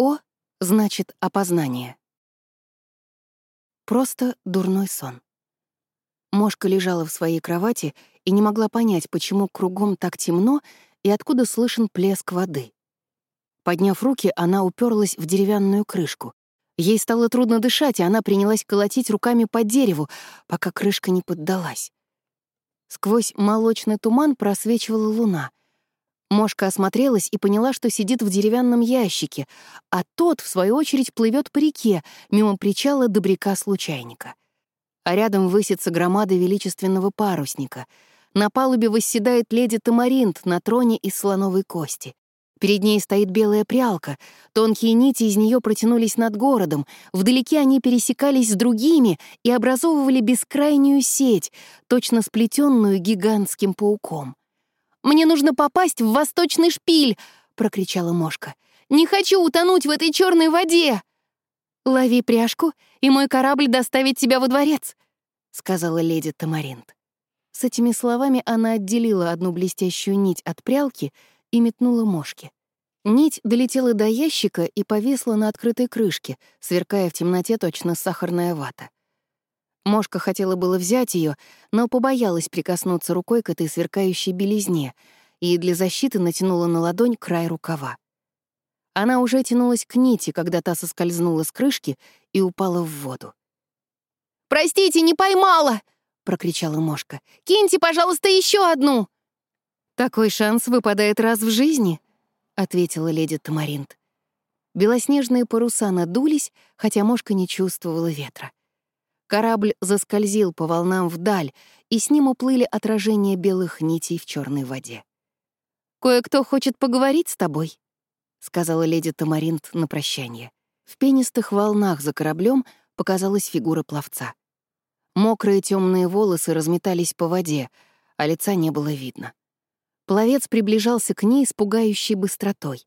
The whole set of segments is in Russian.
О значит опознание. Просто дурной сон. Мошка лежала в своей кровати и не могла понять, почему кругом так темно и откуда слышен плеск воды. Подняв руки, она уперлась в деревянную крышку. Ей стало трудно дышать, и она принялась колотить руками по дереву, пока крышка не поддалась. Сквозь молочный туман просвечивала луна. Мошка осмотрелась и поняла, что сидит в деревянном ящике, а тот, в свою очередь, плывет по реке, мимо причала добряка-случайника. А рядом высится громада величественного парусника. На палубе восседает леди Тамаринт на троне из слоновой кости. Перед ней стоит белая прялка, тонкие нити из нее протянулись над городом, вдалеке они пересекались с другими и образовывали бескрайнюю сеть, точно сплетенную гигантским пауком. «Мне нужно попасть в восточный шпиль!» — прокричала Мошка. «Не хочу утонуть в этой черной воде!» «Лови пряжку, и мой корабль доставит тебя во дворец», — сказала леди Тамаринт. С этими словами она отделила одну блестящую нить от прялки и метнула Мошке. Нить долетела до ящика и повисла на открытой крышке, сверкая в темноте точно сахарная вата. Мошка хотела было взять ее, но побоялась прикоснуться рукой к этой сверкающей белизне и для защиты натянула на ладонь край рукава. Она уже тянулась к нити, когда та соскользнула с крышки и упала в воду. «Простите, не поймала!» — прокричала Мошка. «Киньте, пожалуйста, еще одну!» «Такой шанс выпадает раз в жизни», — ответила леди Тамаринт. Белоснежные паруса надулись, хотя Мошка не чувствовала ветра. Корабль заскользил по волнам вдаль, и с ним уплыли отражения белых нитей в черной воде. «Кое-кто хочет поговорить с тобой», — сказала леди Тамаринт на прощание. В пенистых волнах за кораблем показалась фигура пловца. Мокрые темные волосы разметались по воде, а лица не было видно. Пловец приближался к ней с пугающей быстротой.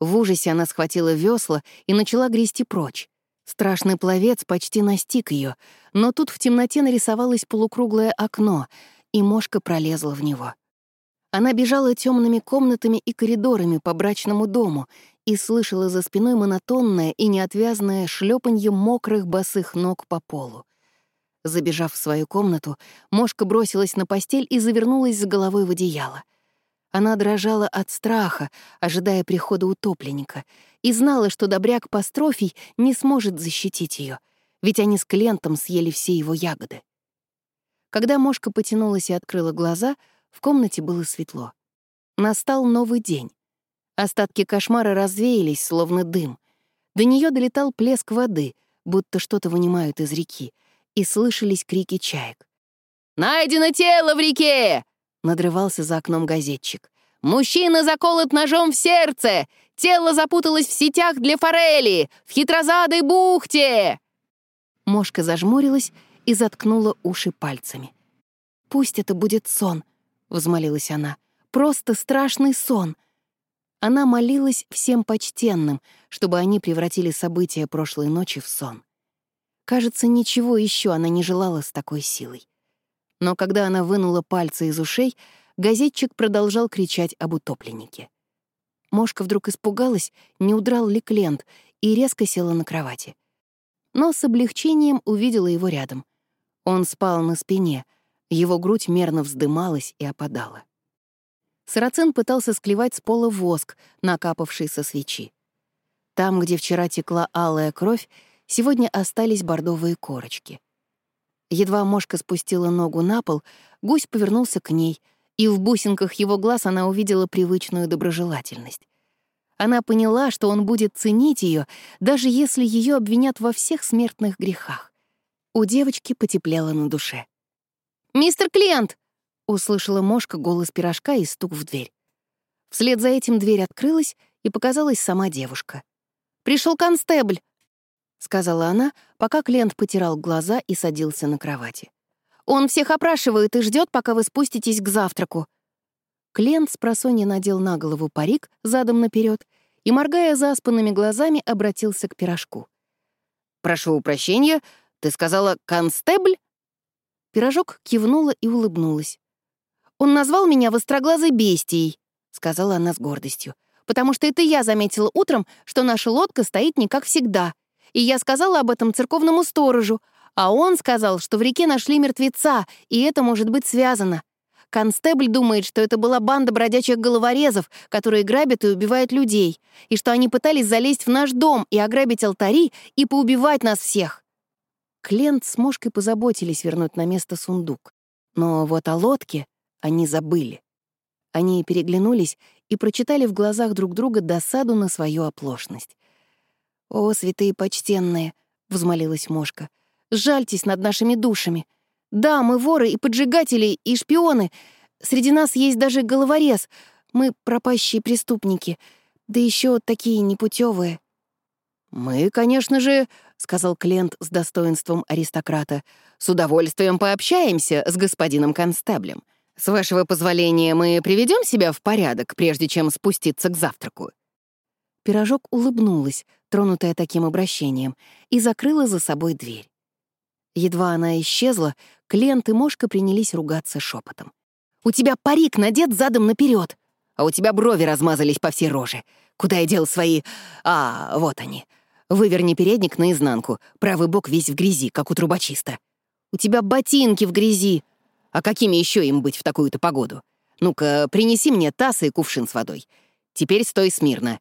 В ужасе она схватила весла и начала грести прочь. Страшный пловец почти настиг ее, но тут в темноте нарисовалось полукруглое окно, и мошка пролезла в него. Она бежала темными комнатами и коридорами по брачному дому и слышала за спиной монотонное и неотвязное шлепанье мокрых босых ног по полу. Забежав в свою комнату, мошка бросилась на постель и завернулась с головой в одеяло. Она дрожала от страха, ожидая прихода утопленника, и знала, что добряк Пастрофий не сможет защитить ее, ведь они с клиентом съели все его ягоды. Когда мошка потянулась и открыла глаза, в комнате было светло. Настал новый день. Остатки кошмара развеялись, словно дым. До нее долетал плеск воды, будто что-то вынимают из реки, и слышались крики чаек. «Найдено тело в реке!» — надрывался за окном газетчик. «Мужчина заколот ножом в сердце! Тело запуталось в сетях для форели! В хитрозадой бухте!» Мошка зажмурилась и заткнула уши пальцами. «Пусть это будет сон», — взмолилась она. «Просто страшный сон». Она молилась всем почтенным, чтобы они превратили события прошлой ночи в сон. Кажется, ничего еще она не желала с такой силой. Но когда она вынула пальцы из ушей, газетчик продолжал кричать об утопленнике. Мошка вдруг испугалась, не удрал ли Клент, и резко села на кровати. Но с облегчением увидела его рядом. Он спал на спине, его грудь мерно вздымалась и опадала. Сарацин пытался склевать с пола воск, накапавший со свечи. Там, где вчера текла алая кровь, сегодня остались бордовые корочки. Едва мошка спустила ногу на пол, гусь повернулся к ней — и в бусинках его глаз она увидела привычную доброжелательность. Она поняла, что он будет ценить ее, даже если ее обвинят во всех смертных грехах. У девочки потеплело на душе. «Мистер Клиент!» — услышала Мошка голос пирожка и стук в дверь. Вслед за этим дверь открылась, и показалась сама девушка. Пришел констебль!» — сказала она, пока клиент потирал глаза и садился на кровати. Он всех опрашивает и ждет, пока вы спуститесь к завтраку». Клиент с просонья надел на голову парик задом наперед и, моргая заспанными глазами, обратился к пирожку. «Прошу прощения, ты сказала «констебль»?» Пирожок кивнула и улыбнулась. «Он назвал меня востроглазой бестией», — сказала она с гордостью. потому что это я заметила утром, что наша лодка стоит не как всегда. И я сказала об этом церковному сторожу, а он сказал, что в реке нашли мертвеца, и это может быть связано. Констебль думает, что это была банда бродячих головорезов, которые грабят и убивают людей, и что они пытались залезть в наш дом и ограбить алтари и поубивать нас всех. Клент с Мошкой позаботились вернуть на место сундук. Но вот о лодке они забыли. Они переглянулись и прочитали в глазах друг друга досаду на свою оплошность. «О, святые почтенные!» — взмолилась Мошка. «Жальтесь над нашими душами. Да, мы воры и поджигатели, и шпионы. Среди нас есть даже головорез. Мы пропащие преступники. Да еще такие непутевые. «Мы, конечно же, — сказал Клент с достоинством аристократа, — с удовольствием пообщаемся с господином констеблем. С вашего позволения мы приведем себя в порядок, прежде чем спуститься к завтраку». Пирожок улыбнулась, тронутая таким обращением, и закрыла за собой дверь. Едва она исчезла, Клент и Мошка принялись ругаться шепотом. «У тебя парик надет задом наперед, а у тебя брови размазались по всей роже. Куда я дел свои... А, вот они. Выверни передник наизнанку, правый бок весь в грязи, как у трубочиста. У тебя ботинки в грязи. А какими еще им быть в такую-то погоду? Ну-ка, принеси мне таз и кувшин с водой. Теперь стой смирно».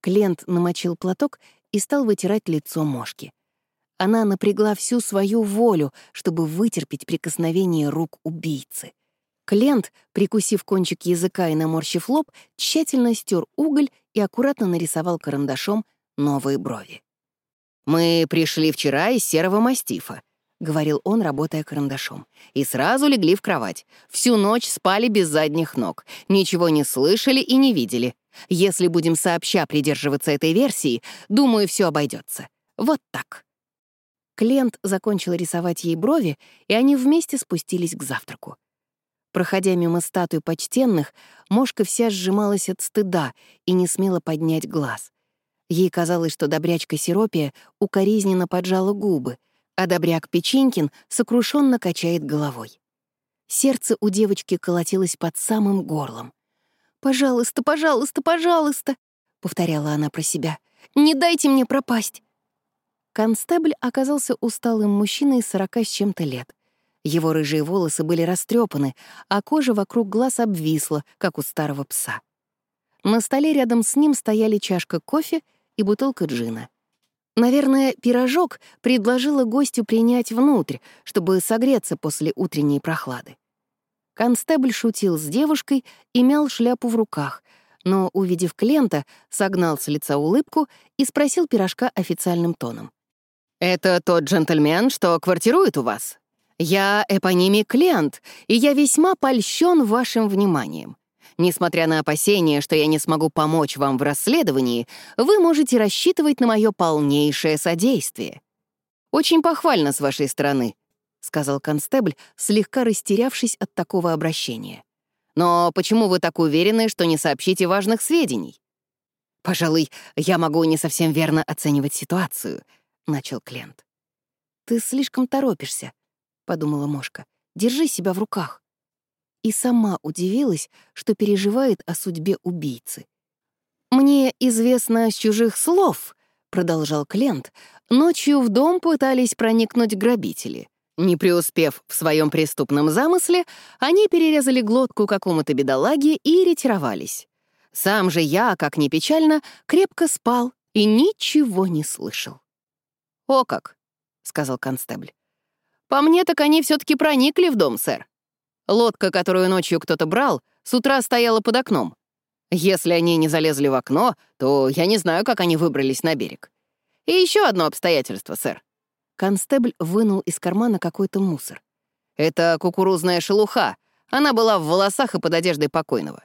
Клент намочил платок и стал вытирать лицо мошки. Она напрягла всю свою волю, чтобы вытерпеть прикосновение рук убийцы. Клент, прикусив кончик языка и наморщив лоб, тщательно стер уголь и аккуратно нарисовал карандашом новые брови. «Мы пришли вчера из серого мастифа», — говорил он, работая карандашом. «И сразу легли в кровать. Всю ночь спали без задних ног. Ничего не слышали и не видели. Если будем сообща придерживаться этой версии, думаю, все обойдется. Вот так». Клиент закончил рисовать ей брови, и они вместе спустились к завтраку. Проходя мимо статуи почтенных, мошка вся сжималась от стыда и не смела поднять глаз. Ей казалось, что добрячка Сиропия укоризненно поджала губы, а добряк Печенькин сокрушенно качает головой. Сердце у девочки колотилось под самым горлом. «Пожалуйста, пожалуйста, пожалуйста!» — повторяла она про себя. «Не дайте мне пропасть!» Констебль оказался усталым мужчиной сорока с чем-то лет. Его рыжие волосы были растрепаны, а кожа вокруг глаз обвисла, как у старого пса. На столе рядом с ним стояли чашка кофе и бутылка джина. Наверное, пирожок предложила гостю принять внутрь, чтобы согреться после утренней прохлады. Констебль шутил с девушкой и мял шляпу в руках, но, увидев клиента, согнал с лица улыбку и спросил пирожка официальным тоном. «Это тот джентльмен, что квартирует у вас? Я эпонимий Клент, и я весьма польщен вашим вниманием. Несмотря на опасения, что я не смогу помочь вам в расследовании, вы можете рассчитывать на мое полнейшее содействие. Очень похвально с вашей стороны», — сказал констебль, слегка растерявшись от такого обращения. «Но почему вы так уверены, что не сообщите важных сведений?» «Пожалуй, я могу не совсем верно оценивать ситуацию», — начал Клент. «Ты слишком торопишься», — подумала Мошка. «Держи себя в руках». И сама удивилась, что переживает о судьбе убийцы. «Мне известно с чужих слов», — продолжал Клент, «ночью в дом пытались проникнуть грабители. Не преуспев в своем преступном замысле, они перерезали глотку какому-то бедолаге и ретировались. Сам же я, как ни печально, крепко спал и ничего не слышал. «О как!» — сказал констебль. «По мне, так они все таки проникли в дом, сэр. Лодка, которую ночью кто-то брал, с утра стояла под окном. Если они не залезли в окно, то я не знаю, как они выбрались на берег. И еще одно обстоятельство, сэр». Констебль вынул из кармана какой-то мусор. «Это кукурузная шелуха. Она была в волосах и под одеждой покойного.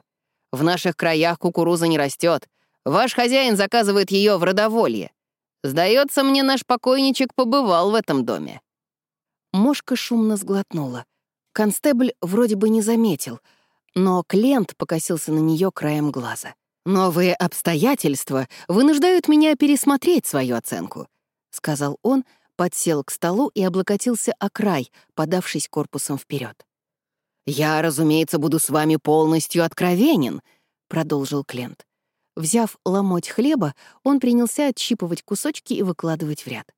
В наших краях кукуруза не растет. Ваш хозяин заказывает ее в родоволье. Сдается мне, наш покойничек побывал в этом доме». Мошка шумно сглотнула. Констебль вроде бы не заметил, но Клент покосился на нее краем глаза. «Новые обстоятельства вынуждают меня пересмотреть свою оценку», — сказал он, подсел к столу и облокотился о край, подавшись корпусом вперед. «Я, разумеется, буду с вами полностью откровенен», — продолжил Клент. Взяв ломоть хлеба, он принялся отщипывать кусочки и выкладывать в ряд.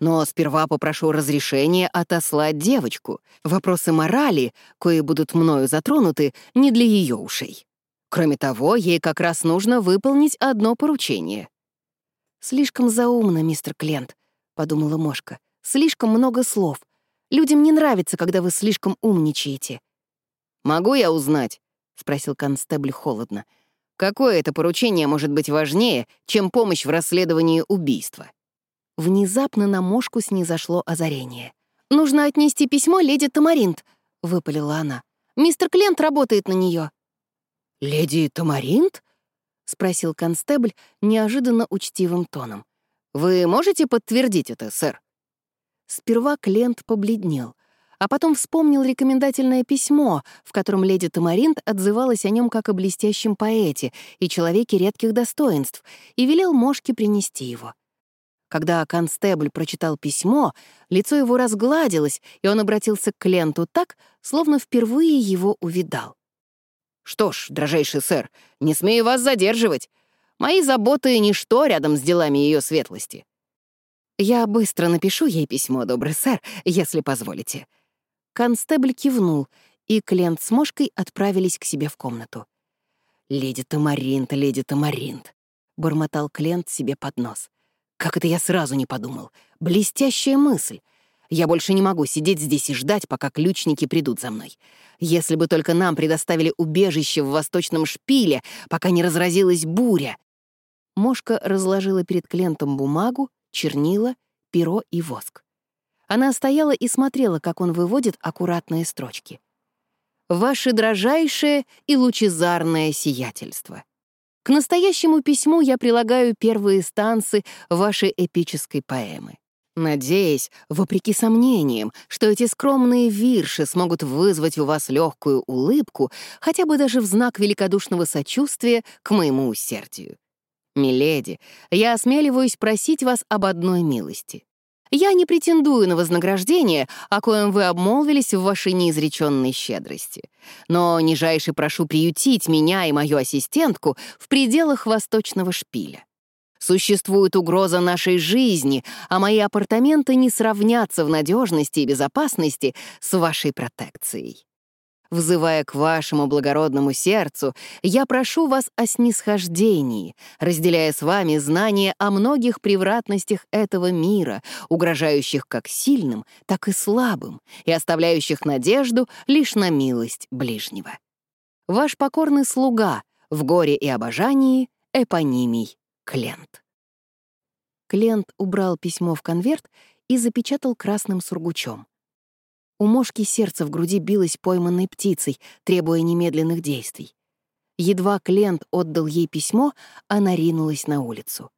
Но сперва попрошу разрешения отослать девочку. Вопросы морали, кои будут мною затронуты, не для ее ушей. Кроме того, ей как раз нужно выполнить одно поручение. «Слишком заумно, мистер Клент», — подумала Мошка. «Слишком много слов. Людям не нравится, когда вы слишком умничаете». «Могу я узнать?» — спросил констебль холодно. «Какое это поручение может быть важнее, чем помощь в расследовании убийства?» Внезапно на Мошку снизошло озарение. «Нужно отнести письмо леди Тамаринт», — выпалила она. «Мистер Клент работает на нее. «Леди Тамаринт?» — спросил констебль неожиданно учтивым тоном. «Вы можете подтвердить это, сэр?» Сперва Клент побледнел, а потом вспомнил рекомендательное письмо, в котором леди Тамаринт отзывалась о нем как о блестящем поэте и человеке редких достоинств, и велел Мошке принести его. Когда констебль прочитал письмо, лицо его разгладилось, и он обратился к Кленту так, словно впервые его увидал. «Что ж, дрожайший сэр, не смею вас задерживать. Мои заботы — ничто рядом с делами ее светлости». «Я быстро напишу ей письмо, добрый сэр, если позволите». Констебль кивнул, и Клент с Мошкой отправились к себе в комнату. «Леди Тамаринт, леди Тамаринт», — бормотал Клент себе под нос. «Как это я сразу не подумал? Блестящая мысль. Я больше не могу сидеть здесь и ждать, пока ключники придут за мной. Если бы только нам предоставили убежище в восточном шпиле, пока не разразилась буря. Мошка разложила перед Клентом бумагу, чернила, перо и воск. Она стояла и смотрела, как он выводит аккуратные строчки. «Ваше дрожайшее и лучезарное сиятельство. К настоящему письму я прилагаю первые станцы вашей эпической поэмы надеясь, вопреки сомнениям, что эти скромные вирши смогут вызвать у вас легкую улыбку, хотя бы даже в знак великодушного сочувствия к моему усердию. Миледи, я осмеливаюсь просить вас об одной милости. Я не претендую на вознаграждение, о коем вы обмолвились в вашей неизреченной щедрости. Но нижайше прошу приютить меня и мою ассистентку в пределах восточного шпиля. Существует угроза нашей жизни, а мои апартаменты не сравнятся в надежности и безопасности с вашей протекцией. Взывая к вашему благородному сердцу, я прошу вас о снисхождении, разделяя с вами знания о многих превратностях этого мира, угрожающих как сильным, так и слабым, и оставляющих надежду лишь на милость ближнего. Ваш покорный слуга в горе и обожании Эпонимий Клент. Клент убрал письмо в конверт и запечатал красным сургучом. У мошки сердце в груди билось пойманной птицей, требуя немедленных действий. Едва Клент отдал ей письмо, она ринулась на улицу.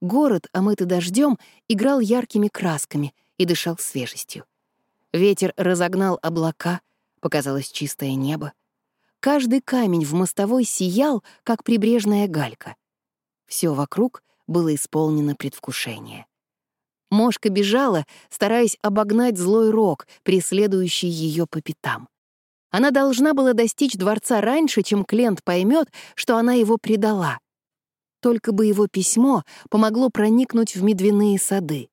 Город, омытый дождем, играл яркими красками и дышал свежестью. Ветер разогнал облака, показалось чистое небо. Каждый камень в мостовой сиял, как прибрежная галька. Все вокруг было исполнено предвкушение. Мошка бежала, стараясь обогнать злой рок, преследующий ее по пятам. Она должна была достичь дворца раньше, чем Клент поймет, что она его предала. Только бы его письмо помогло проникнуть в медвяные сады.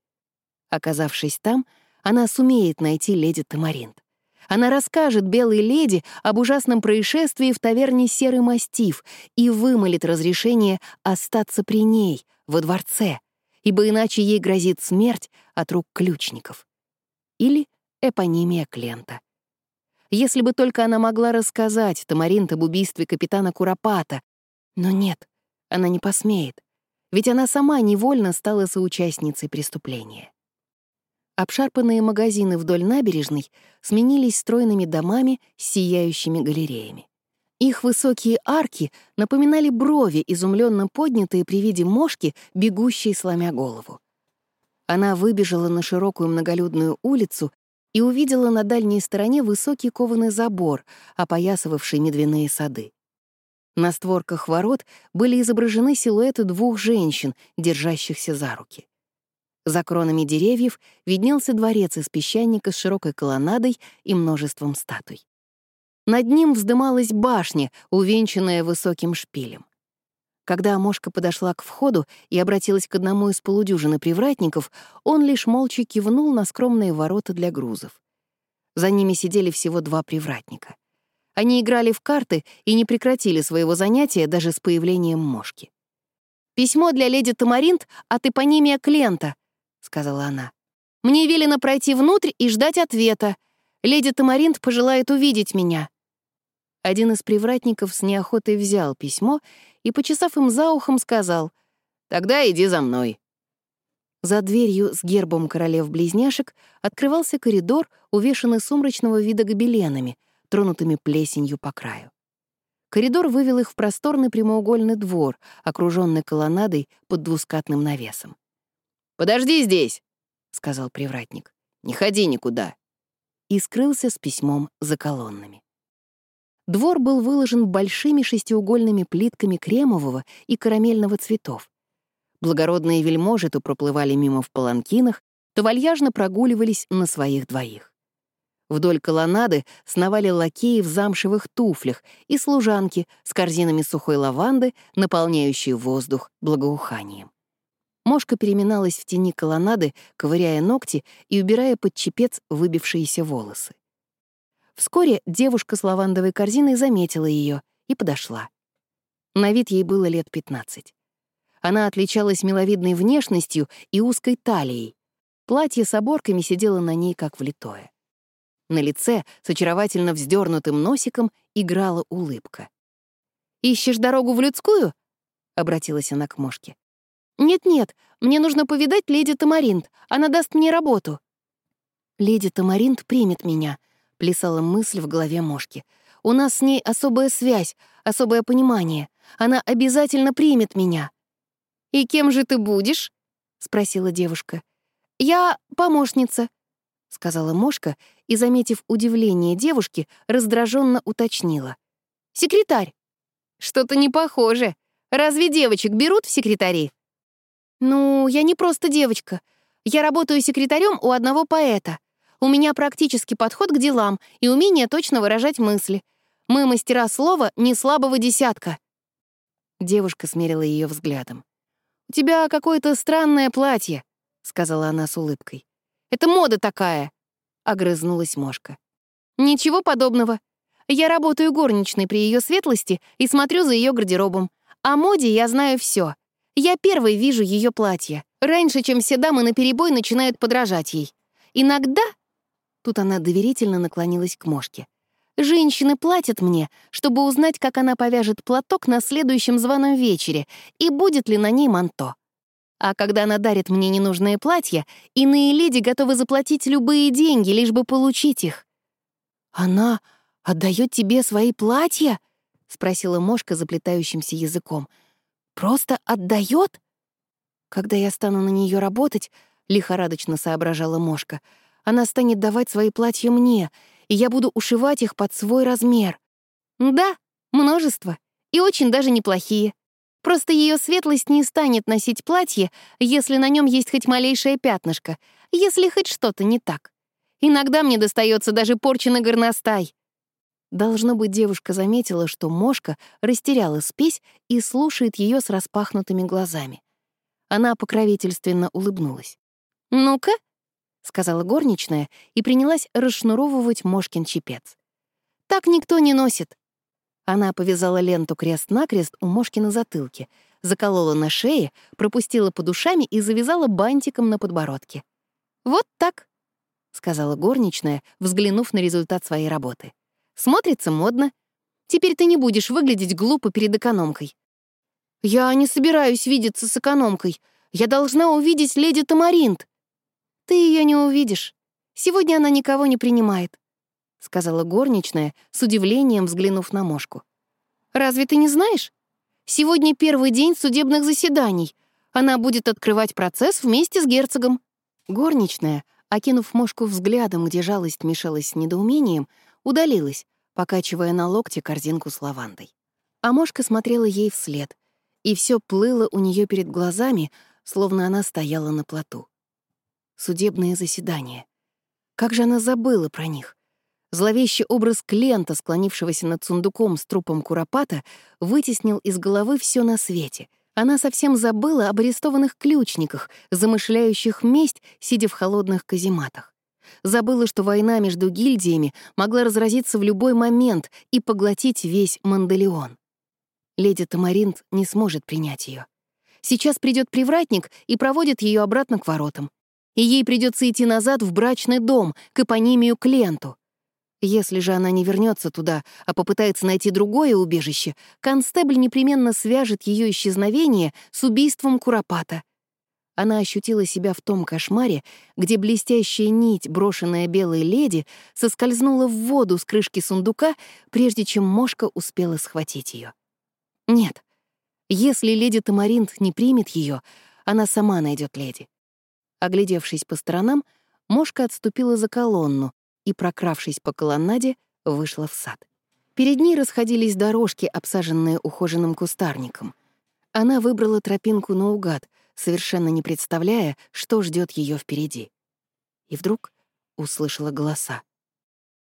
Оказавшись там, она сумеет найти леди Тамаринт. Она расскажет белой леди об ужасном происшествии в таверне «Серый мастиф» и вымолит разрешение остаться при ней, во дворце, ибо иначе ей грозит смерть от рук ключников. Или эпонимия Клента. Если бы только она могла рассказать Тамаринт об убийстве капитана Куропата. Но нет, она не посмеет, ведь она сама невольно стала соучастницей преступления. Обшарпанные магазины вдоль набережной сменились стройными домами с сияющими галереями. Их высокие арки напоминали брови, изумленно поднятые при виде мошки, бегущей сломя голову. Она выбежала на широкую многолюдную улицу и увидела на дальней стороне высокий кованый забор, опоясывавший медвяные сады. На створках ворот были изображены силуэты двух женщин, держащихся за руки. За кронами деревьев виднелся дворец из песчаника с широкой колоннадой и множеством статуй. Над ним вздымалась башня, увенчанная высоким шпилем. Когда Мошка подошла к входу и обратилась к одному из полудюжины привратников, он лишь молча кивнул на скромные ворота для грузов. За ними сидели всего два привратника. Они играли в карты и не прекратили своего занятия даже с появлением Мошки. «Письмо для леди Тамаринт от эпонимия Клента», — сказала она. «Мне велено пройти внутрь и ждать ответа. Леди Тамаринт пожелает увидеть меня». Один из привратников с неохотой взял письмо и, почесав им за ухом, сказал «Тогда иди за мной». За дверью с гербом королев-близняшек открывался коридор, увешанный сумрачного вида гобеленами, тронутыми плесенью по краю. Коридор вывел их в просторный прямоугольный двор, окруженный колоннадой под двускатным навесом. «Подожди здесь», — сказал привратник. «Не ходи никуда». И скрылся с письмом за колоннами. Двор был выложен большими шестиугольными плитками кремового и карамельного цветов. Благородные вельможи то проплывали мимо в паланкинах, то вальяжно прогуливались на своих двоих. Вдоль колоннады сновали лакеи в замшевых туфлях и служанки с корзинами сухой лаванды, наполняющие воздух благоуханием. Мошка переминалась в тени колоннады, ковыряя ногти и убирая под чепец выбившиеся волосы. Вскоре девушка с лавандовой корзиной заметила ее и подошла. На вид ей было лет 15. Она отличалась миловидной внешностью и узкой талией. Платье с оборками сидело на ней как влитое. На лице с очаровательно вздернутым носиком играла улыбка. «Ищешь дорогу в людскую?» — обратилась она к Мошке. «Нет-нет, мне нужно повидать леди Тамаринт. Она даст мне работу». «Леди Тамаринт примет меня», — плясала мысль в голове Мошки. «У нас с ней особая связь, особое понимание. Она обязательно примет меня». «И кем же ты будешь?» — спросила девушка. «Я помощница», — сказала Мошка и, заметив удивление девушки, раздраженно уточнила. «Секретарь!» «Что-то не похоже. Разве девочек берут в секретари?» «Ну, я не просто девочка. Я работаю секретарем у одного поэта. У меня практический подход к делам и умение точно выражать мысли. Мы мастера слова не слабого десятка». Девушка смерила ее взглядом. «У тебя какое-то странное платье», — сказала она с улыбкой. Это мода такая!» — огрызнулась Мошка. «Ничего подобного. Я работаю горничной при ее светлости и смотрю за ее гардеробом. О моде я знаю все. Я первой вижу ее платье, раньше, чем все дамы на перебой начинают подражать ей. Иногда...» Тут она доверительно наклонилась к Мошке. «Женщины платят мне, чтобы узнать, как она повяжет платок на следующем званом вечере и будет ли на ней манто. А когда она дарит мне ненужные платья, иные леди готовы заплатить любые деньги, лишь бы получить их. «Она отдает тебе свои платья?» — спросила Мошка заплетающимся языком. «Просто отдает?» «Когда я стану на нее работать», — лихорадочно соображала Мошка, «она станет давать свои платья мне, и я буду ушивать их под свой размер». «Да, множество, и очень даже неплохие», Просто ее светлость не станет носить платье, если на нем есть хоть малейшее пятнышко, если хоть что-то не так. Иногда мне достается даже порченный горностай. Должно быть, девушка заметила, что мошка растеряла спесь и слушает ее с распахнутыми глазами. Она покровительственно улыбнулась. «Ну-ка», — сказала горничная и принялась расшнуровывать Мошкин чепец. «Так никто не носит. Она повязала ленту крест-накрест у Мошки на затылке, заколола на шее, пропустила под ушами и завязала бантиком на подбородке. «Вот так», — сказала горничная, взглянув на результат своей работы. «Смотрится модно. Теперь ты не будешь выглядеть глупо перед экономкой». «Я не собираюсь видеться с экономкой. Я должна увидеть леди Тамаринт». «Ты ее не увидишь. Сегодня она никого не принимает. — сказала горничная, с удивлением взглянув на Мошку. «Разве ты не знаешь? Сегодня первый день судебных заседаний. Она будет открывать процесс вместе с герцогом». Горничная, окинув Мошку взглядом, где жалость мешалась с недоумением, удалилась, покачивая на локте корзинку с лавандой. А Мошка смотрела ей вслед, и все плыло у нее перед глазами, словно она стояла на плоту. Судебные заседания. Как же она забыла про них? Зловещий образ клиента, склонившегося над сундуком с трупом Куропата, вытеснил из головы все на свете. Она совсем забыла об арестованных ключниках, замышляющих месть, сидя в холодных казематах. Забыла, что война между гильдиями могла разразиться в любой момент и поглотить весь Манделеон. Леди Тамаринт не сможет принять ее. Сейчас придет привратник и проводит ее обратно к воротам. И ей придется идти назад в брачный дом, к эпонимию Кленту. Если же она не вернется туда, а попытается найти другое убежище, констебль непременно свяжет ее исчезновение с убийством Куропата. Она ощутила себя в том кошмаре, где блестящая нить, брошенная белой леди, соскользнула в воду с крышки сундука, прежде чем мошка успела схватить ее. Нет, если леди Тамаринт не примет ее, она сама найдет леди. Оглядевшись по сторонам, мошка отступила за колонну, и, прокравшись по колоннаде, вышла в сад. Перед ней расходились дорожки, обсаженные ухоженным кустарником. Она выбрала тропинку наугад, совершенно не представляя, что ждет ее впереди. И вдруг услышала голоса.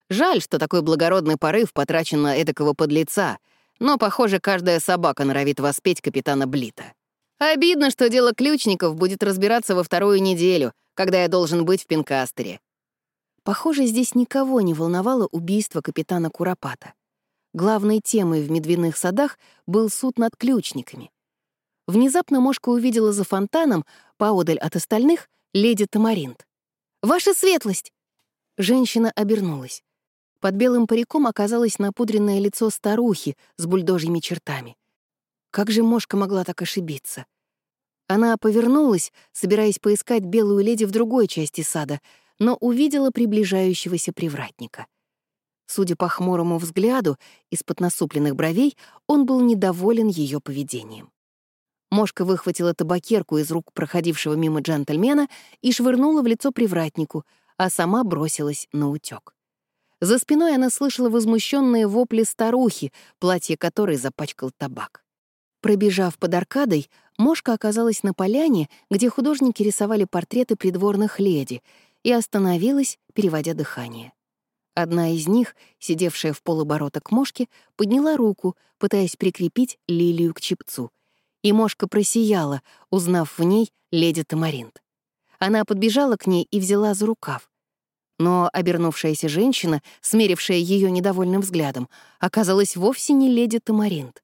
«Жаль, что такой благородный порыв потрачен на эдакого подлеца, но, похоже, каждая собака норовит воспеть капитана Блита. Обидно, что дело ключников будет разбираться во вторую неделю, когда я должен быть в Пинкастере. Похоже, здесь никого не волновало убийство капитана Куропата. Главной темой в медвяных садах был суд над ключниками. Внезапно Мошка увидела за фонтаном, поодаль от остальных, леди Тамаринт. «Ваша светлость!» Женщина обернулась. Под белым париком оказалось напудренное лицо старухи с бульдожьими чертами. Как же Мошка могла так ошибиться? Она повернулась, собираясь поискать белую леди в другой части сада — но увидела приближающегося привратника. Судя по хмурому взгляду, из-под насупленных бровей он был недоволен ее поведением. Мошка выхватила табакерку из рук проходившего мимо джентльмена и швырнула в лицо привратнику, а сама бросилась на утёк. За спиной она слышала возмущенные вопли старухи, платье которой запачкал табак. Пробежав под аркадой, Мошка оказалась на поляне, где художники рисовали портреты придворных леди, и остановилась, переводя дыхание. Одна из них, сидевшая в полоборота к мошке, подняла руку, пытаясь прикрепить лилию к чепцу. И мошка просияла, узнав в ней леди Тамаринт. Она подбежала к ней и взяла за рукав. Но обернувшаяся женщина, смерившая ее недовольным взглядом, оказалась вовсе не леди Тамаринт.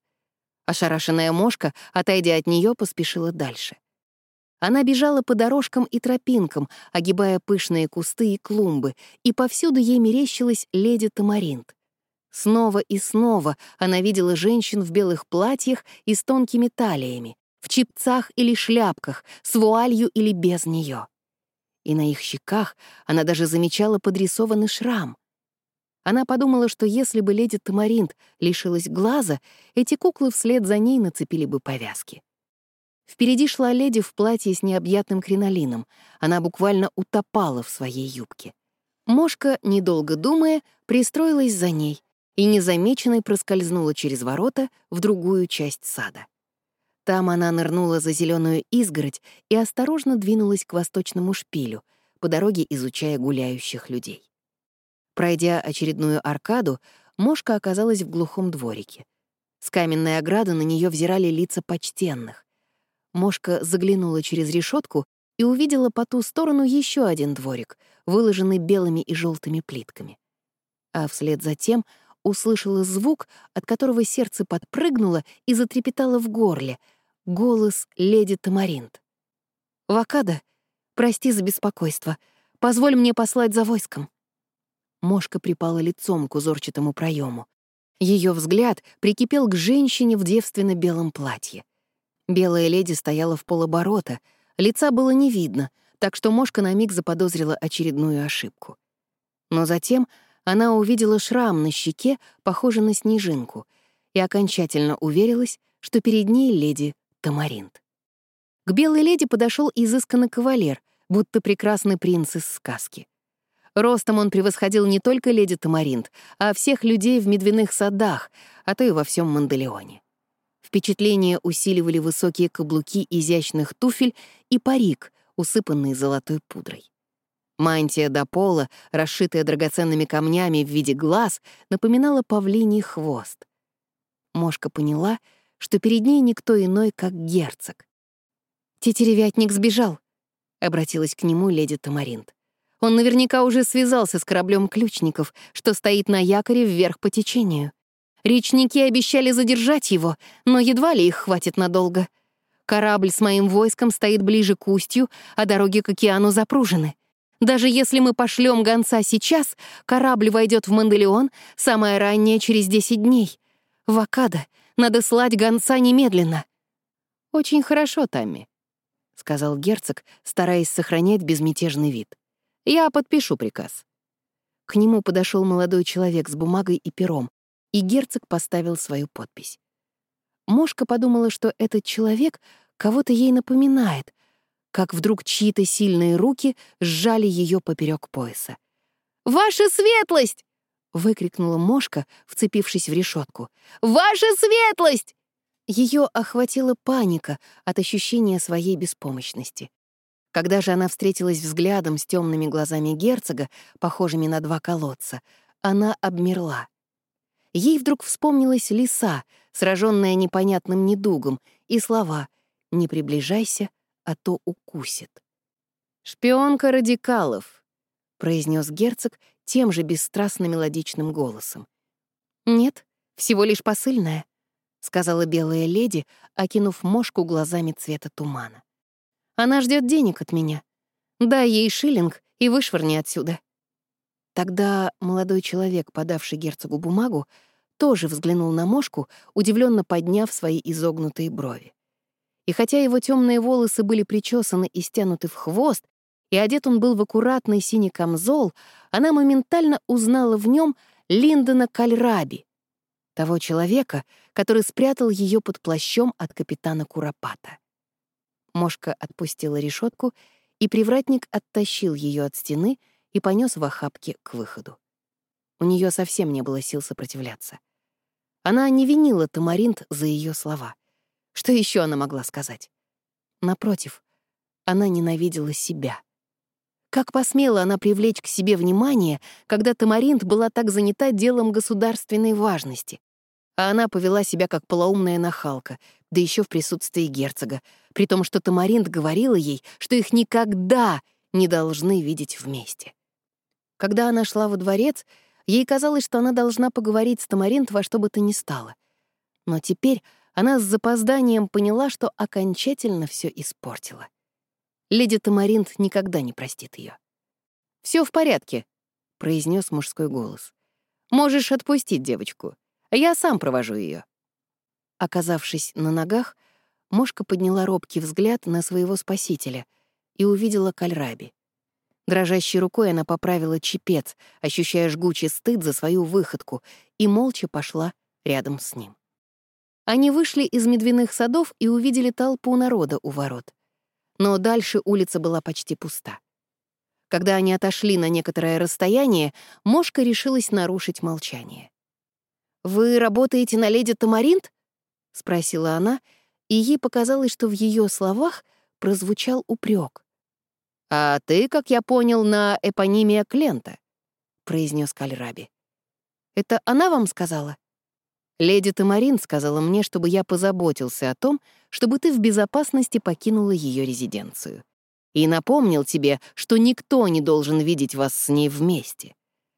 Ошарашенная мошка, отойдя от нее, поспешила дальше. Она бежала по дорожкам и тропинкам, огибая пышные кусты и клумбы, и повсюду ей мерещилась леди Тамаринт. Снова и снова она видела женщин в белых платьях и с тонкими талиями, в чипцах или шляпках, с вуалью или без нее. И на их щеках она даже замечала подрисованный шрам. Она подумала, что если бы леди Тамаринт лишилась глаза, эти куклы вслед за ней нацепили бы повязки. Впереди шла леди в платье с необъятным кринолином. Она буквально утопала в своей юбке. Мошка, недолго думая, пристроилась за ней и незамеченной проскользнула через ворота в другую часть сада. Там она нырнула за зеленую изгородь и осторожно двинулась к восточному шпилю, по дороге изучая гуляющих людей. Пройдя очередную аркаду, Мошка оказалась в глухом дворике. С каменной ограды на нее взирали лица почтенных. Мошка заглянула через решетку и увидела по ту сторону еще один дворик, выложенный белыми и желтыми плитками. А вслед за тем услышала звук, от которого сердце подпрыгнуло и затрепетало в горле — голос леди Тамаринт. «Вакада, прости за беспокойство. Позволь мне послать за войском». Мошка припала лицом к узорчатому проему. Ее взгляд прикипел к женщине в девственно-белом платье. Белая леди стояла в полоборота, лица было не видно, так что Мошка на миг заподозрила очередную ошибку. Но затем она увидела шрам на щеке, похожий на снежинку, и окончательно уверилась, что перед ней леди Тамаринт. К белой леди подошел изысканный кавалер, будто прекрасный принц из сказки. Ростом он превосходил не только леди Тамаринт, а всех людей в медвяных садах, а то и во всем Манделеоне. Впечатление усиливали высокие каблуки изящных туфель и парик, усыпанный золотой пудрой. Мантия до пола, расшитая драгоценными камнями в виде глаз, напоминала павлиний хвост. Мошка поняла, что перед ней никто иной, как герцог. «Тетеревятник сбежал», — обратилась к нему леди Тамаринт. «Он наверняка уже связался с кораблем ключников, что стоит на якоре вверх по течению. Речники обещали задержать его, но едва ли их хватит надолго. Корабль с моим войском стоит ближе к устью, а дороги к океану запружены. Даже если мы пошлем гонца сейчас, корабль войдет в Манделеон самое раннее через 10 дней. В Акадо надо слать гонца немедленно». «Очень хорошо, Тамми», — сказал герцог, стараясь сохранять безмятежный вид. «Я подпишу приказ». К нему подошел молодой человек с бумагой и пером, и герцог поставил свою подпись. Мошка подумала, что этот человек кого-то ей напоминает, как вдруг чьи-то сильные руки сжали ее поперек пояса. «Ваша светлость!» — выкрикнула Мошка, вцепившись в решетку. «Ваша светлость!» Ее охватила паника от ощущения своей беспомощности. Когда же она встретилась взглядом с темными глазами герцога, похожими на два колодца, она обмерла. Ей вдруг вспомнилась лиса, сраженная непонятным недугом, и слова «Не приближайся, а то укусит». «Шпионка радикалов», — произнес герцог тем же бесстрастно мелодичным голосом. «Нет, всего лишь посыльная», — сказала белая леди, окинув мошку глазами цвета тумана. «Она ждет денег от меня. Дай ей шиллинг и вышвырни отсюда». Тогда молодой человек, подавший герцогу бумагу, тоже взглянул на мошку, удивленно подняв свои изогнутые брови. И хотя его темные волосы были причесаны и стянуты в хвост, и одет он был в аккуратный синий камзол, она моментально узнала в нем Линдона Кальраби, того человека, который спрятал ее под плащом от капитана Куропата. Мошка отпустила решетку, и привратник оттащил ее от стены и понес в охапке к выходу. У нее совсем не было сил сопротивляться. Она не винила Тамаринт за ее слова. Что еще она могла сказать? Напротив, она ненавидела себя. Как посмела она привлечь к себе внимание, когда Тамаринт была так занята делом государственной важности? А она повела себя как полоумная нахалка, да еще в присутствии герцога, при том, что Тамаринт говорила ей, что их никогда не должны видеть вместе. Когда она шла во дворец, ей казалось, что она должна поговорить с Тамаринт во что бы то ни стало. Но теперь она с запозданием поняла, что окончательно все испортила. Леди Тамаринт никогда не простит ее. Все в порядке», — произнес мужской голос. «Можешь отпустить девочку. Я сам провожу ее. Оказавшись на ногах, Мошка подняла робкий взгляд на своего спасителя и увидела Кальраби. Дрожащей рукой она поправила чепец, ощущая жгучий стыд за свою выходку, и молча пошла рядом с ним. Они вышли из медвяных садов и увидели толпу народа у ворот но дальше улица была почти пуста. Когда они отошли на некоторое расстояние, Мошка решилась нарушить молчание. «Вы работаете на леди Тамаринт?» — спросила она, и ей показалось, что в ее словах прозвучал упрек. «А ты, как я понял, на эпонимия Клента», — произнес Кальраби. «Это она вам сказала?» Леди Тамарин сказала мне, чтобы я позаботился о том, чтобы ты в безопасности покинула ее резиденцию. И напомнил тебе, что никто не должен видеть вас с ней вместе.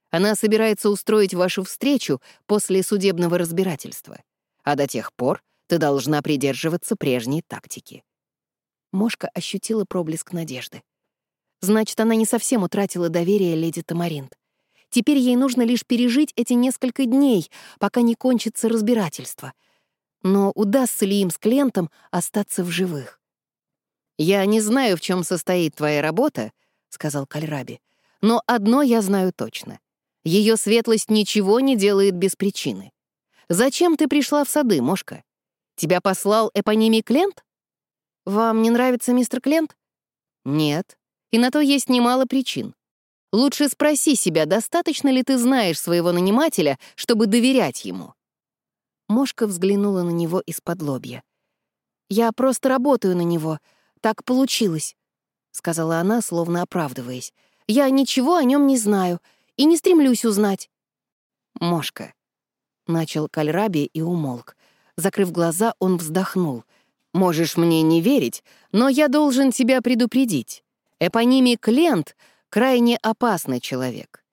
Она собирается устроить вашу встречу после судебного разбирательства. А до тех пор ты должна придерживаться прежней тактики. Мошка ощутила проблеск надежды. Значит, она не совсем утратила доверие леди Тамаринт. Теперь ей нужно лишь пережить эти несколько дней, пока не кончится разбирательство. Но удастся ли им с клиентом остаться в живых? «Я не знаю, в чем состоит твоя работа», — сказал Кальраби, «но одно я знаю точно. Ее светлость ничего не делает без причины. Зачем ты пришла в сады, Мошка? Тебя послал эпонимий Клент? Вам не нравится мистер Клент? Нет, и на то есть немало причин. Лучше спроси себя, достаточно ли ты знаешь своего нанимателя, чтобы доверять ему. Мошка взглянула на него из-под лобья. «Я просто работаю на него. Так получилось», — сказала она, словно оправдываясь. Я ничего о нем не знаю и не стремлюсь узнать». «Мошка», — начал Кальраби и умолк. Закрыв глаза, он вздохнул. «Можешь мне не верить, но я должен тебя предупредить. Эпонимий Клент — крайне опасный человек.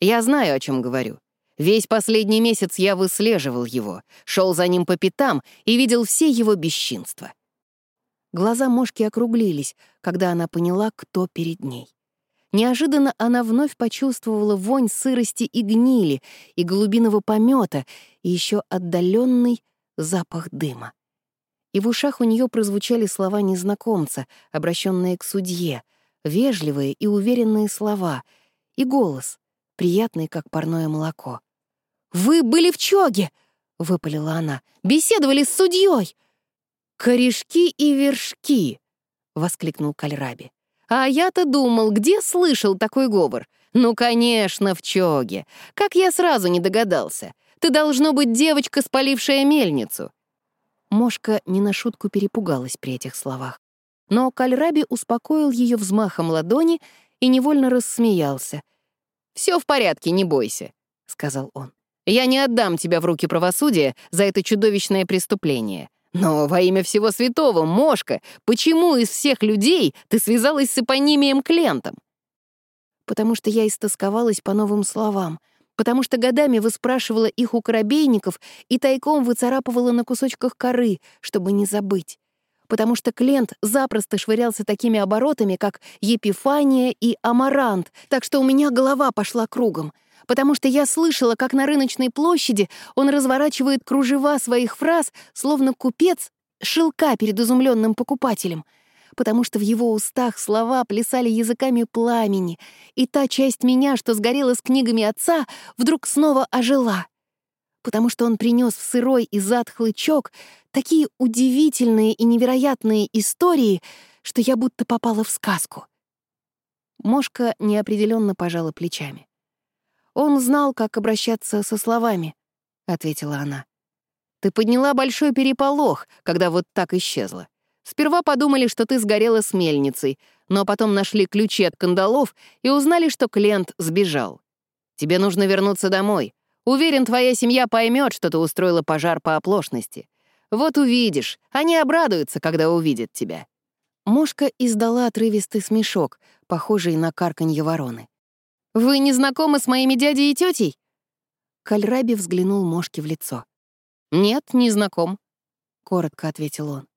Я знаю, о чем говорю. Весь последний месяц я выслеживал его, шел за ним по пятам и видел все его бесчинства. Глаза Мошки округлились, когда она поняла, кто перед ней. Неожиданно она вновь почувствовала вонь сырости и гнили, и голубиного помета, и еще отдаленный запах дыма. И в ушах у нее прозвучали слова незнакомца, обращенные к судье, вежливые и уверенные слова, и голос, приятный, как парное молоко. «Вы были в чоге!» — выпалила она. «Беседовали с судьей!» «Корешки и вершки!» — воскликнул Кальраби. «А я-то думал, где слышал такой говор? Ну, конечно, в чоге. Как я сразу не догадался. Ты должно быть девочка, спалившая мельницу». Мошка не на шутку перепугалась при этих словах. Но Кальраби успокоил ее взмахом ладони и невольно рассмеялся. «Все в порядке, не бойся», — сказал он. «Я не отдам тебя в руки правосудия за это чудовищное преступление. Но во имя всего святого, Мошка, почему из всех людей ты связалась с эпонимием Клентом?» «Потому что я истосковалась по новым словам», потому что годами выспрашивала их у корабейников и тайком выцарапывала на кусочках коры, чтобы не забыть. Потому что Клент запросто швырялся такими оборотами, как Епифания и Амарант, так что у меня голова пошла кругом. Потому что я слышала, как на рыночной площади он разворачивает кружева своих фраз, словно купец шелка перед изумленным покупателем — потому что в его устах слова плясали языками пламени, и та часть меня, что сгорела с книгами отца, вдруг снова ожила. Потому что он принес в сырой и затхлый чок такие удивительные и невероятные истории, что я будто попала в сказку. Мошка неопределенно пожала плечами. «Он знал, как обращаться со словами», — ответила она. «Ты подняла большой переполох, когда вот так исчезла. Сперва подумали, что ты сгорела с мельницей, но потом нашли ключи от кандалов и узнали, что Клент сбежал. Тебе нужно вернуться домой. Уверен, твоя семья поймет, что ты устроила пожар по оплошности. Вот увидишь, они обрадуются, когда увидят тебя». Мошка издала отрывистый смешок, похожий на карканье вороны. «Вы не знакомы с моими дядей и тетей?» Кальраби взглянул Мошке в лицо. «Нет, не знаком», — коротко ответил он.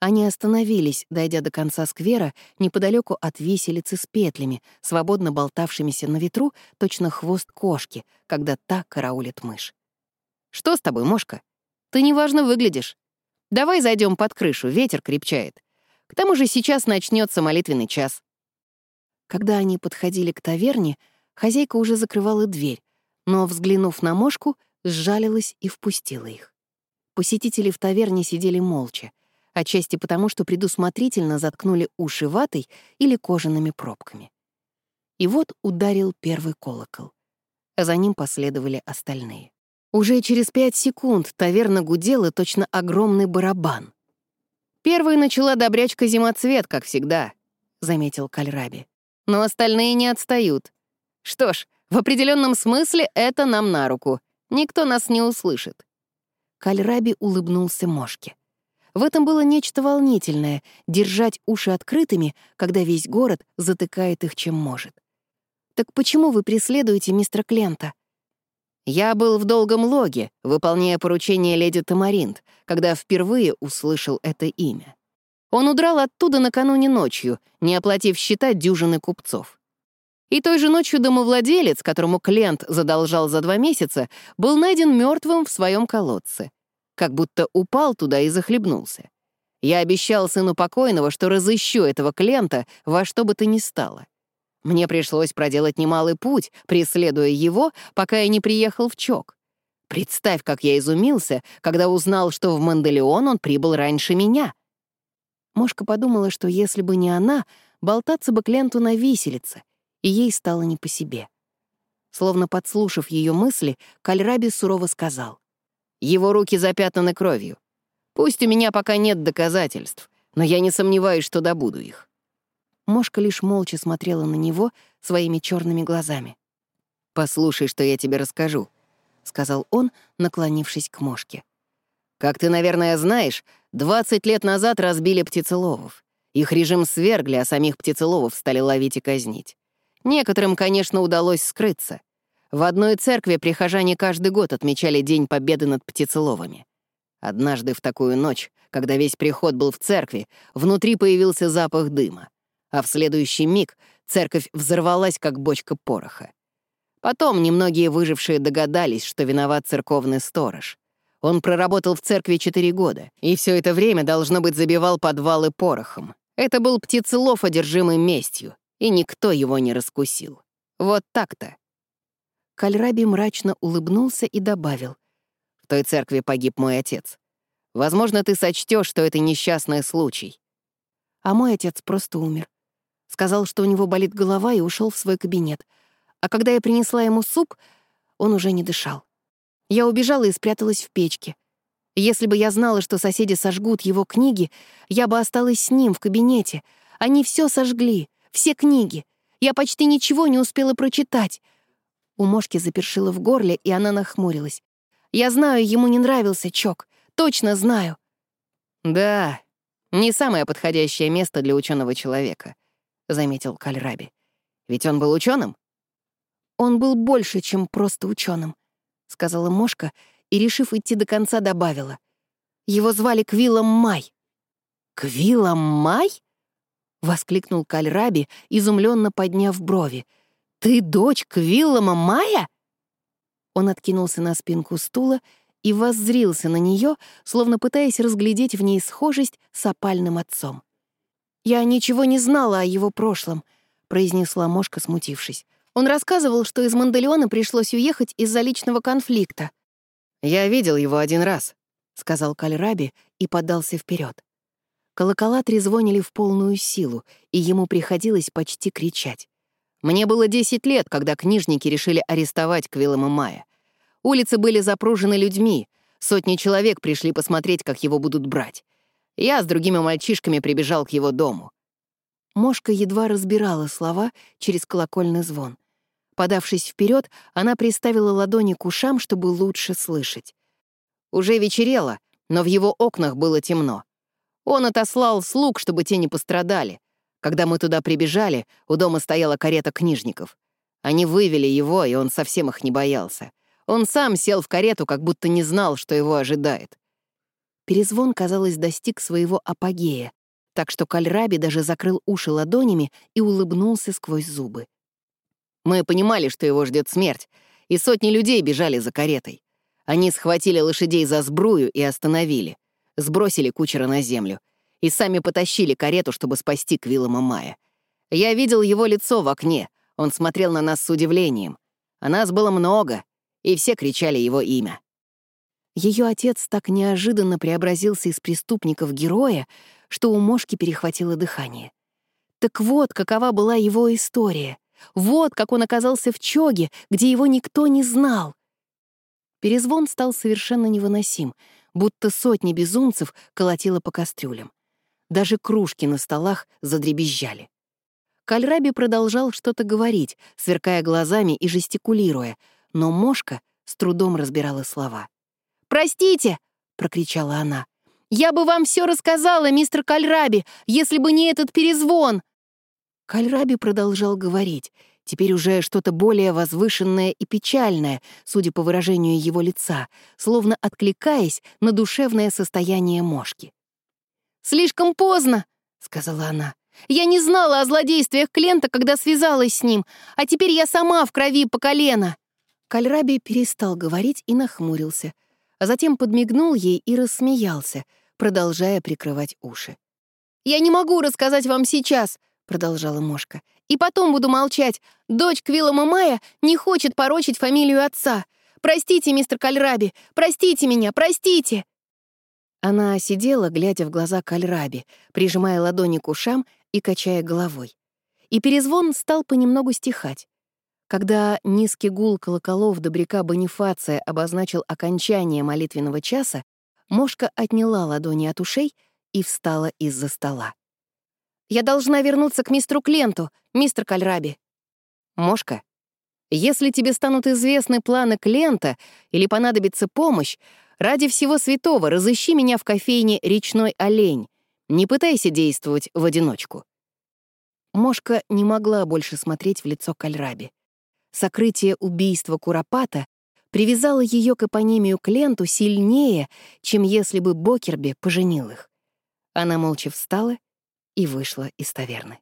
Они остановились, дойдя до конца сквера, неподалеку от виселицы с петлями, свободно болтавшимися на ветру, точно хвост кошки, когда та караулит мышь. «Что с тобой, мошка? Ты неважно выглядишь. Давай зайдем под крышу, ветер крепчает. К тому же сейчас начнется молитвенный час». Когда они подходили к таверне, хозяйка уже закрывала дверь, но, взглянув на мошку, сжалилась и впустила их. Посетители в таверне сидели молча — отчасти потому, что предусмотрительно заткнули уши ватой или кожаными пробками. И вот ударил первый колокол, а за ним последовали остальные. Уже через пять секунд таверна гудела точно огромный барабан. «Первой начала добрячка зимоцвет, как всегда», — заметил Кальраби. «Но остальные не отстают. Что ж, в определенном смысле это нам на руку. Никто нас не услышит». Кальраби улыбнулся Мошке. В этом было нечто волнительное — держать уши открытыми, когда весь город затыкает их чем может. «Так почему вы преследуете мистера Клента?» «Я был в долгом логе, выполняя поручение леди Тамаринт, когда впервые услышал это имя. Он удрал оттуда накануне ночью, не оплатив счета дюжины купцов. И той же ночью домовладелец, которому Клент задолжал за два месяца, был найден мертвым в своем колодце как будто упал туда и захлебнулся. Я обещал сыну покойного, что разыщу этого клиента во что бы то ни стало. Мне пришлось проделать немалый путь, преследуя его, пока я не приехал в Чок. Представь, как я изумился, когда узнал, что в Манделеон он прибыл раньше меня. Мошка подумала, что если бы не она, болтаться бы Кленту на виселице, и ей стало не по себе. Словно подслушав ее мысли, Кальраби сурово сказал. Его руки запятнаны кровью. Пусть у меня пока нет доказательств, но я не сомневаюсь, что добуду их». Мошка лишь молча смотрела на него своими черными глазами. «Послушай, что я тебе расскажу», — сказал он, наклонившись к мошке. «Как ты, наверное, знаешь, 20 лет назад разбили птицеловов. Их режим свергли, а самих птицеловов стали ловить и казнить. Некоторым, конечно, удалось скрыться. В одной церкви прихожане каждый год отмечали День Победы над птицеловами. Однажды в такую ночь, когда весь приход был в церкви, внутри появился запах дыма, а в следующий миг церковь взорвалась, как бочка пороха. Потом немногие выжившие догадались, что виноват церковный сторож. Он проработал в церкви четыре года, и все это время, должно быть, забивал подвалы порохом. Это был птицелов, одержимый местью, и никто его не раскусил. Вот так-то. Кальраби мрачно улыбнулся и добавил. «В той церкви погиб мой отец. Возможно, ты сочтешь, что это несчастный случай». А мой отец просто умер. Сказал, что у него болит голова, и ушел в свой кабинет. А когда я принесла ему суп, он уже не дышал. Я убежала и спряталась в печке. Если бы я знала, что соседи сожгут его книги, я бы осталась с ним в кабинете. Они все сожгли, все книги. Я почти ничего не успела прочитать. У Мошки запершило в горле, и она нахмурилась. «Я знаю, ему не нравился Чок. Точно знаю». «Да, не самое подходящее место для ученого человека», — заметил Кальраби. «Ведь он был ученым? «Он был больше, чем просто ученым, сказала Мошка и, решив идти до конца, добавила. «Его звали Квиллом Май». «Квиллом Май?» — воскликнул Кальраби, изумленно подняв брови — «Ты дочь Квиллама Майя?» Он откинулся на спинку стула и воззрился на нее, словно пытаясь разглядеть в ней схожесть с опальным отцом. «Я ничего не знала о его прошлом», — произнесла Мошка, смутившись. «Он рассказывал, что из Манделеона пришлось уехать из-за личного конфликта». «Я видел его один раз», — сказал Кальраби и подался вперед. Колокола трезвонили в полную силу, и ему приходилось почти кричать. Мне было 10 лет, когда книжники решили арестовать Квиллама Мая. Улицы были запружены людьми, сотни человек пришли посмотреть, как его будут брать. Я с другими мальчишками прибежал к его дому. Мошка едва разбирала слова через колокольный звон. Подавшись вперед, она приставила ладони к ушам, чтобы лучше слышать. Уже вечерело, но в его окнах было темно. Он отослал слуг, чтобы те не пострадали. Когда мы туда прибежали, у дома стояла карета книжников. Они вывели его, и он совсем их не боялся. Он сам сел в карету, как будто не знал, что его ожидает. Перезвон, казалось, достиг своего апогея, так что Кальраби даже закрыл уши ладонями и улыбнулся сквозь зубы. Мы понимали, что его ждет смерть, и сотни людей бежали за каретой. Они схватили лошадей за сбрую и остановили. Сбросили кучера на землю и сами потащили карету, чтобы спасти Квиллама Мая. Я видел его лицо в окне, он смотрел на нас с удивлением. А нас было много, и все кричали его имя. Ее отец так неожиданно преобразился из преступника в героя, что у Мошки перехватило дыхание. Так вот, какова была его история. Вот как он оказался в Чоге, где его никто не знал. Перезвон стал совершенно невыносим, будто сотни безумцев колотило по кастрюлям. Даже кружки на столах задребезжали. Кальраби продолжал что-то говорить, сверкая глазами и жестикулируя, но Мошка с трудом разбирала слова. «Простите!» — прокричала она. «Я бы вам все рассказала, мистер Кальраби, если бы не этот перезвон!» Кальраби продолжал говорить, теперь уже что-то более возвышенное и печальное, судя по выражению его лица, словно откликаясь на душевное состояние Мошки. «Слишком поздно», — сказала она. «Я не знала о злодействиях Клента, когда связалась с ним, а теперь я сама в крови по колено». Кальраби перестал говорить и нахмурился, а затем подмигнул ей и рассмеялся, продолжая прикрывать уши. «Я не могу рассказать вам сейчас», — продолжала Мошка. «И потом буду молчать. Дочь Квиллама Мая не хочет порочить фамилию отца. Простите, мистер Кальраби, простите меня, простите!» Она сидела, глядя в глаза Кальраби, прижимая ладони к ушам и качая головой. И перезвон стал понемногу стихать. Когда низкий гул колоколов добряка Бонифация обозначил окончание молитвенного часа, Мошка отняла ладони от ушей и встала из-за стола. «Я должна вернуться к мистеру Кленту, мистер Кальраби», Мошка, если тебе станут известны планы клиента или понадобится помощь, ради всего святого разыщи меня в кофейне «Речной олень». Не пытайся действовать в одиночку». Мошка не могла больше смотреть в лицо Кальраби. Сокрытие убийства Куропата привязало ее к эпонимию Кленту сильнее, чем если бы Бокерби поженил их. Она молча встала и вышла из таверны.